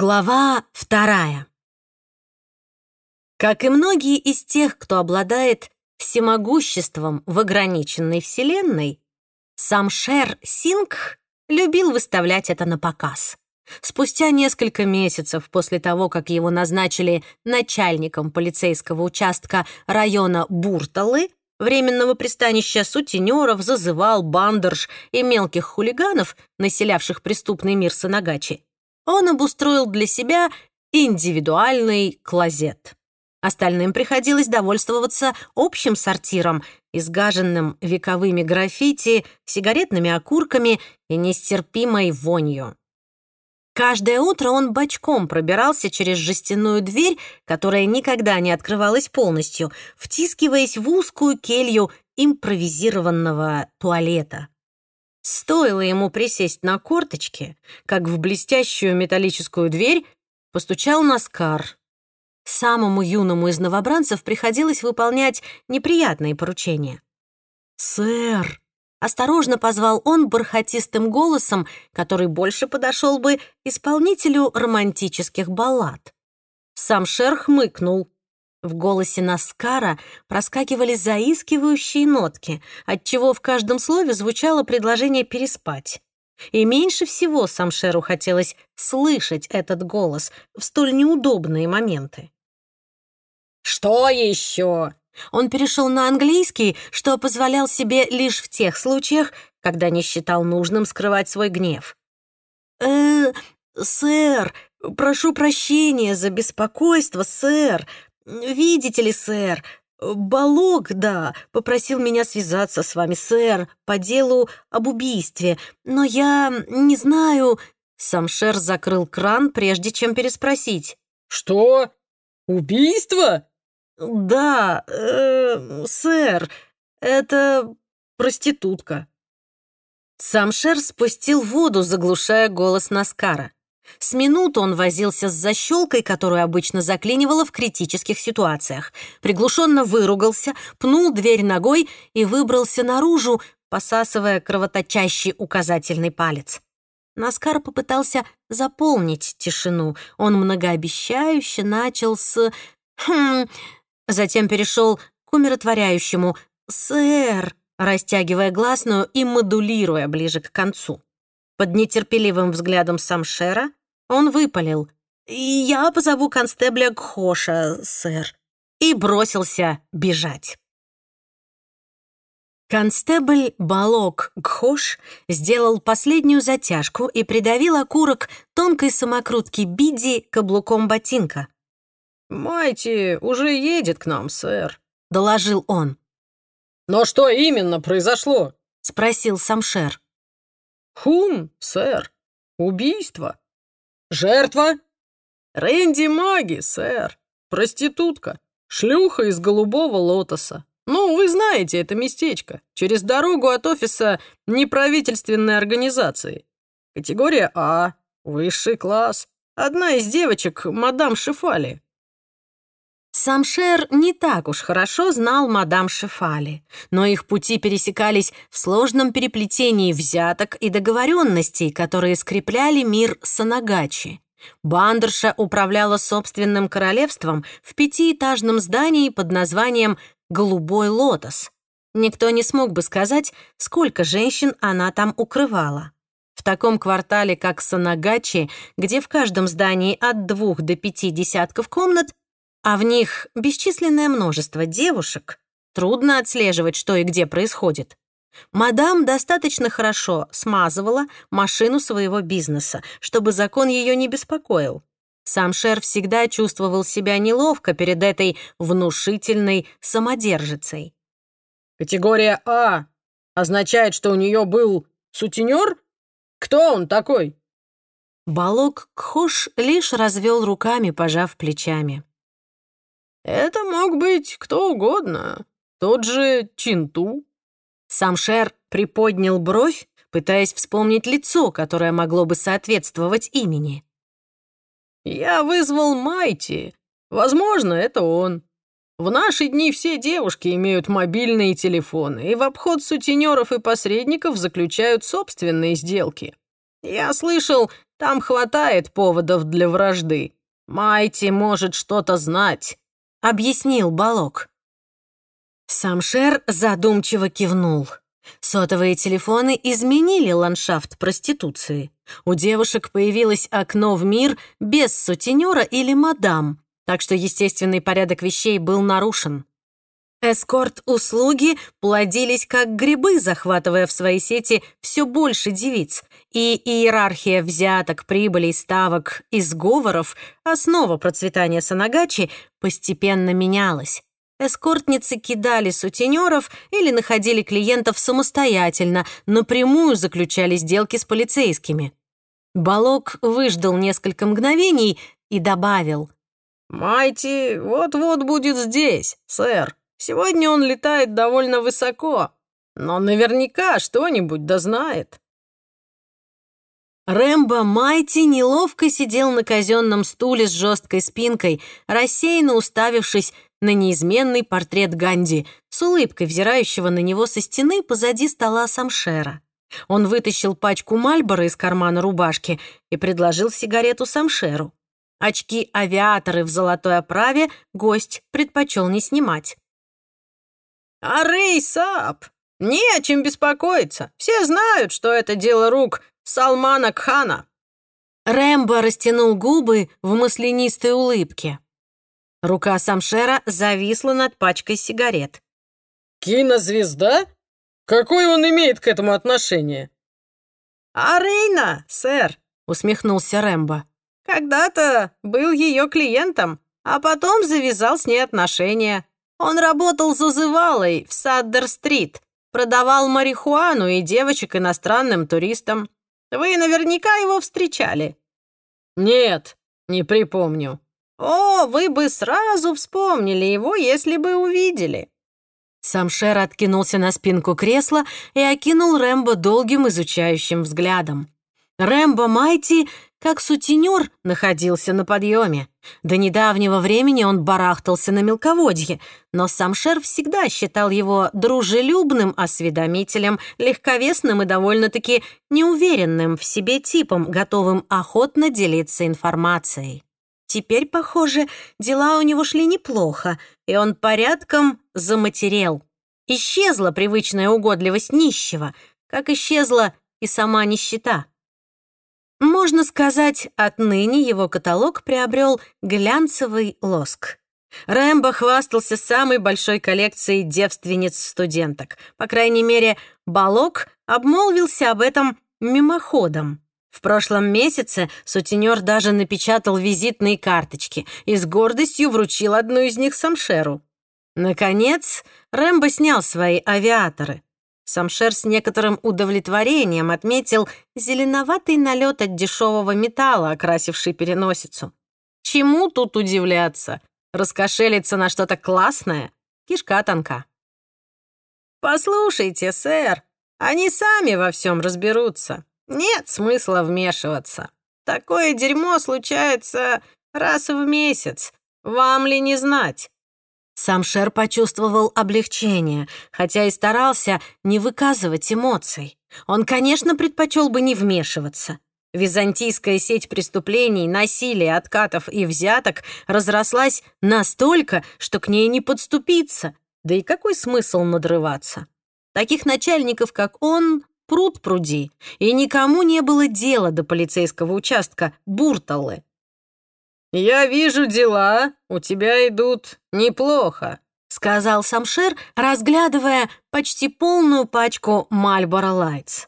Глава вторая. Как и многие из тех, кто обладает всемогуществом в ограниченной вселенной, сам Шер Сингх любил выставлять это на показ. Спустя несколько месяцев после того, как его назначили начальником полицейского участка района Бурталы, временного пристанища сутенеров, зазывал, бандерш и мелких хулиганов, населявших преступный мир Санагачи, он обустроил для себя индивидуальный клозет. Остальным приходилось довольствоваться общим сортиром, изгаженным вековыми граффити, сигаретными окурками и нестерпимой вонью. Каждое утро он бочком пробирался через жестяную дверь, которая никогда не открывалась полностью, втискиваясь в узкую келью импровизированного туалета. Стоило ему присесть на корточки, как в блестящую металлическую дверь постучал Наскар. Самому юному из новобранцев приходилось выполнять неприятные поручения. «Сэр!» — осторожно позвал он бархатистым голосом, который больше подошел бы исполнителю романтических баллад. Сам Шер хмыкнул. В голосе Наскара проскакивали заискивающие нотки, отчего в каждом слове звучало предложение переспать. И меньше всего Самшеру хотелось слышать этот голос в столь неудобные моменты. «Что еще?» Он перешел на английский, что позволял себе лишь в тех случаях, когда не считал нужным скрывать свой гнев. «Э, сэр, прошу прощения за беспокойство, сэр. «Видите ли, сэр, Балок, да, попросил меня связаться с вами, сэр, по делу об убийстве, но я не знаю...» Самшер закрыл кран, прежде чем переспросить. «Что? Убийство?» «Да, э, сэр, это проститутка». Самшер спустил воду, заглушая голос Наскара. С минуту он возился с защелкой, которую обычно заклинивало в критических ситуациях. Приглушенно выругался, пнул дверь ногой и выбрался наружу, посасывая кровоточащий указательный палец. Наскар попытался заполнить тишину. Он многообещающе начал с «хм», затем перешел к умиротворяющему «сэр», растягивая гласную и модулируя ближе к концу. Под нетерпеливым взглядом Самшера он выпалил. «Я позову констебля Гхоша, сэр», и бросился бежать. Констебль Балок Гхош сделал последнюю затяжку и придавил окурок тонкой самокрутки Биди каблуком ботинка. «Майти уже едет к нам, сэр», — доложил он. «Но что именно произошло?» — спросил Самшер. «Хум, сэр. Убийство. Жертва? Рэнди Маги, сэр. Проститутка. Шлюха из голубого лотоса. Ну, вы знаете это местечко. Через дорогу от офиса неправительственной организации. Категория А. Высший класс. Одна из девочек, мадам Шифали. Сам Шер не так уж хорошо знал мадам Шифали, но их пути пересекались в сложном переплетении взяток и договоренностей, которые скрепляли мир Санагачи. Бандерша управляла собственным королевством в пятиэтажном здании под названием «Голубой лотос». Никто не смог бы сказать, сколько женщин она там укрывала. В таком квартале, как Санагачи, где в каждом здании от двух до пяти десятков комнат, а в них бесчисленное множество девушек, трудно отслеживать, что и где происходит. Мадам достаточно хорошо смазывала машину своего бизнеса, чтобы закон ее не беспокоил. Сам Шер всегда чувствовал себя неловко перед этой внушительной самодержицей. «Категория А означает, что у нее был сутенер? Кто он такой?» Балок Кхош лишь развел руками, пожав плечами. Это мог быть кто угодно. Тот же Чинту. Сам Шер приподнял бровь, пытаясь вспомнить лицо, которое могло бы соответствовать имени. «Я вызвал Майти. Возможно, это он. В наши дни все девушки имеют мобильные телефоны и в обход сутенеров и посредников заключают собственные сделки. Я слышал, Там хватает поводов для вражды. Майти может что-то знать», — объяснил Балок. Самшер задумчиво кивнул. Сотовые телефоны изменили ландшафт проституции. У девушек появилось окно в мир без сутенера или мадам, так что естественный порядок вещей был нарушен. Эскорт-услуги плодились как грибы, захватывая в свои сети все больше девиц, и иерархия взяток, прибылей, ставок и сговоров, основа процветания Санагачи, постепенно менялась. Эскортницы кидали сутенеров или находили клиентов самостоятельно, напрямую заключали сделки с полицейскими. Балок выждал несколько мгновений и добавил. «Майти вот-вот будет здесь, сэр. Сегодня он летает довольно высоко, но наверняка что-нибудь дознает». Рэмбо Майти неловко сидел на казенном стуле с жесткой спинкой, рассеянно уставившись на неизменный портрет Ганди с улыбкой, взирающего на него со стены позади стола Самшера. Он вытащил пачку Мальбора из кармана рубашки и предложил сигарету Самшеру. Очки-авиаторы в золотой оправе гость предпочел не снимать. «Арей Сап! Не о чем беспокоиться. Все знают, что это дело рук Салмана Кхана». Рэмбо растянул губы в маслянистой улыбке. Рука Самшера зависла над пачкой сигарет. «Кинозвезда? Какое он имеет к этому отношение?» «А Рейна, сэр», — усмехнулся Рэмбо. «Когда-то был ее клиентом, а потом завязал с ней отношения. Он работал зазывалой в Саддер-стрит, продавал марихуану и девочек иностранным туристам. Вы наверняка его встречали». «Нет, не припомню», «О, вы бы сразу вспомнили его, если бы увидели!» Самшер откинулся на спинку кресла и окинул Рэмбо долгим изучающим взглядом. Рэмбо Майти, как сутенер, находился на подъеме. До недавнего времени он барахтался на мелководье, но Самшер всегда считал его дружелюбным осведомителем, легковесным и довольно-таки неуверенным в себе типом, готовым охотно делиться информацией. Теперь, похоже, дела у него шли неплохо, и он порядком заматерел. Исчезла привычная угодливость нищего, как исчезла и сама нищета. Можно сказать, отныне его каталог приобрел глянцевый лоск. Рэмбо хвастался самой большой коллекцией девственниц-студенток. По крайней мере, Балок обмолвился об этом мимоходом. В прошлом месяце сутенер даже напечатал визитные карточки и с гордостью вручил одну из них Самшеру. Наконец, Рэмбо снял свои авиаторы. Самшер с некоторым удовлетворением отметил зеленоватый налет от дешевого металла, окрасивший переносицу. Чему тут удивляться? Раскошелиться на что-то классное? Кишка тонка. «Послушайте, сэр, они сами во всем разберутся. Нет смысла вмешиваться. Такое дерьмо случается раз в месяц. Вам ли не знать?» Сам Шер почувствовал облегчение, хотя и старался не выказывать эмоций. Он, конечно, предпочел бы не вмешиваться. Византийская сеть преступлений, насилия, откатов и взяток разрослась настолько, что к ней не подступиться. Да и какой смысл надрываться? Таких начальников, как он, пруд пруди, и никому не было дела до полицейского участка Бурталы. «Я вижу, дела у тебя идут неплохо», — сказал Самшер, разглядывая почти полную пачку Мальборо Лайтс.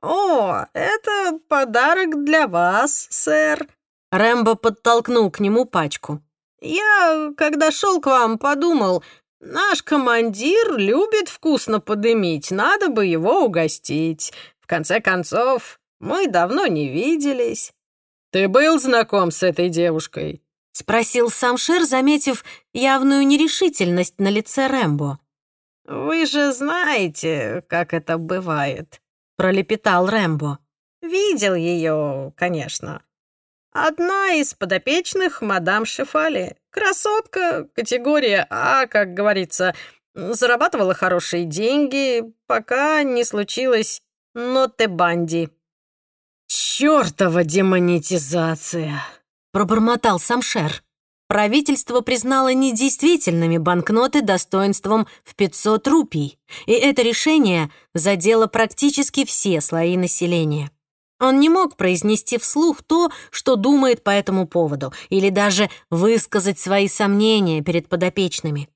«О, это подарок для вас, сэр». Рэмбо подтолкнул к нему пачку. «Я, когда шел к вам, подумал, Наш командир любит вкусно подымить, надо бы его угостить. В конце концов, мы давно не виделись. Ты был знаком с этой девушкой? Спросил Самшир, заметив явную нерешительность на лице Рэмбо. «Вы же знаете, как это бывает», — пролепетал Рэмбо. «Видел ее, конечно. Одна из подопечных мадам Шефали. Красотка, категория А, как говорится. Зарабатывала хорошие деньги, пока не случилось Ноте Банди. «Чёртова демонетизация!» — пробормотал Самшер. Правительство признало недействительными банкноты достоинством в 500 рупий, и это решение задело практически все слои населения. Он не мог произнести вслух то, что думает по этому поводу, или даже высказать свои сомнения перед подопечными.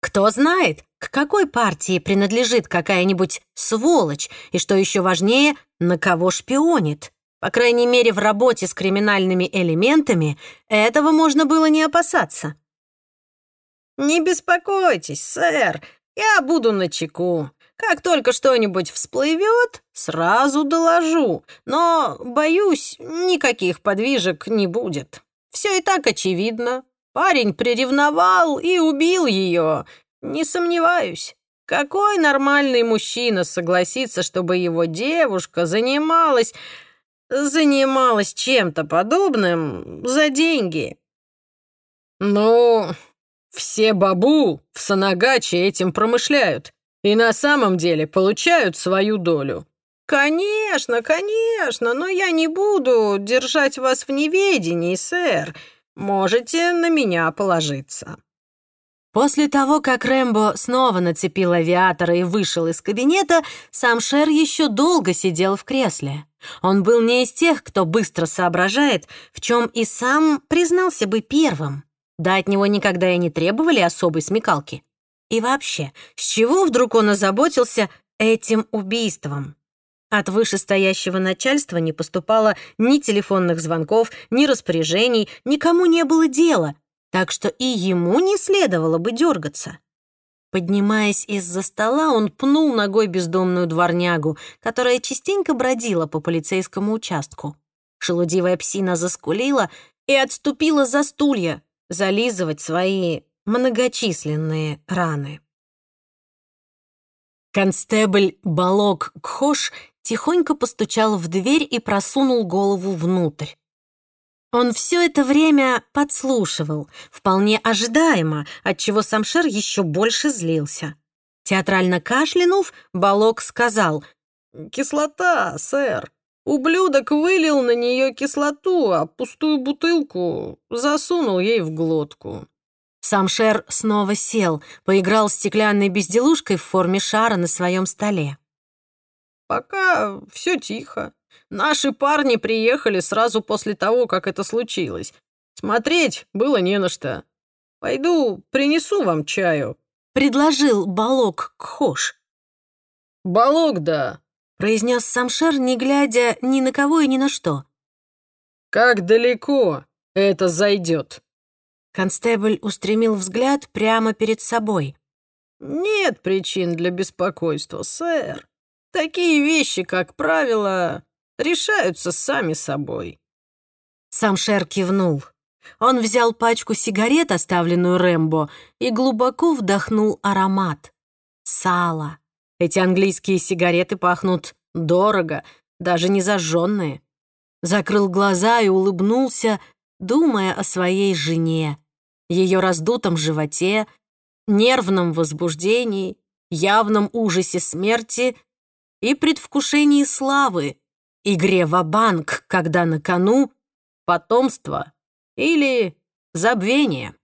Кто знает, к какой партии принадлежит какая-нибудь сволочь, и, что еще важнее, на кого шпионит. По крайней мере, в работе с криминальными элементами этого можно было не опасаться. «Не беспокойтесь, сэр, я буду на чеку. Как только что-нибудь всплывет, сразу доложу. Но, боюсь, никаких подвижек не будет. Все и так очевидно. Парень приревновал и убил ее. Не сомневаюсь. Какой нормальный мужчина согласится, чтобы его девушка занималась... занималась чем-то подобным за деньги? Ну, все бабу в Санагаче этим промышляют и на самом деле получают свою долю. Конечно, конечно, но я не буду держать вас в неведении, сэр. Можете на меня положиться. После того, как Рэмбо снова нацепил авиатора и вышел из кабинета, сам Шер еще долго сидел в кресле. Он был не из тех, кто быстро соображает, в чем и сам признался бы первым. Да от него никогда и не требовали особой смекалки. И вообще, с чего вдруг он озаботился этим убийством? От вышестоящего начальства не поступало ни телефонных звонков, ни распоряжений, никому не было дела, так что и ему не следовало бы дергаться. Поднимаясь из-за стола, он пнул ногой бездомную дворнягу, которая частенько бродила по полицейскому участку. Шелудивая псина заскулила и отступила за стулья, зализывать свои многочисленные раны. Констебль Балок Кхош тихонько постучал в дверь и просунул голову внутрь. Он все это время подслушивал, вполне ожидаемо, отчего Самшер еще больше злился. Театрально кашлянув, Балок сказал «Кислота, сэр. Ублюдок вылил на нее кислоту, а пустую бутылку засунул ей в глотку». Сам Шер снова сел, поиграл стеклянной безделушкой в форме шара на своем столе. «Пока все тихо. Наши парни приехали сразу после того, как это случилось. Смотреть было не на что. Пойду принесу вам чаю», — предложил Балок Кхош. «Балок, да», — произнес Самшер, не глядя ни на кого и ни на что. «Как далеко это зайдет?» Констебль устремил взгляд прямо перед собой. «Нет причин для беспокойства, сэр. Такие вещи, как правило, решаются сами собой». Сам Шер кивнул. Он взял пачку сигарет, оставленную Рэмбо, и глубоко вдохнул аромат. Сало. Эти английские сигареты пахнут дорого, даже не зажженные. Закрыл глаза и улыбнулся, думая о своей жене, ее раздутом животе, нервном возбуждении, явном ужасе смерти и предвкушении славы, игре в банк когда на кону потомство или забвение.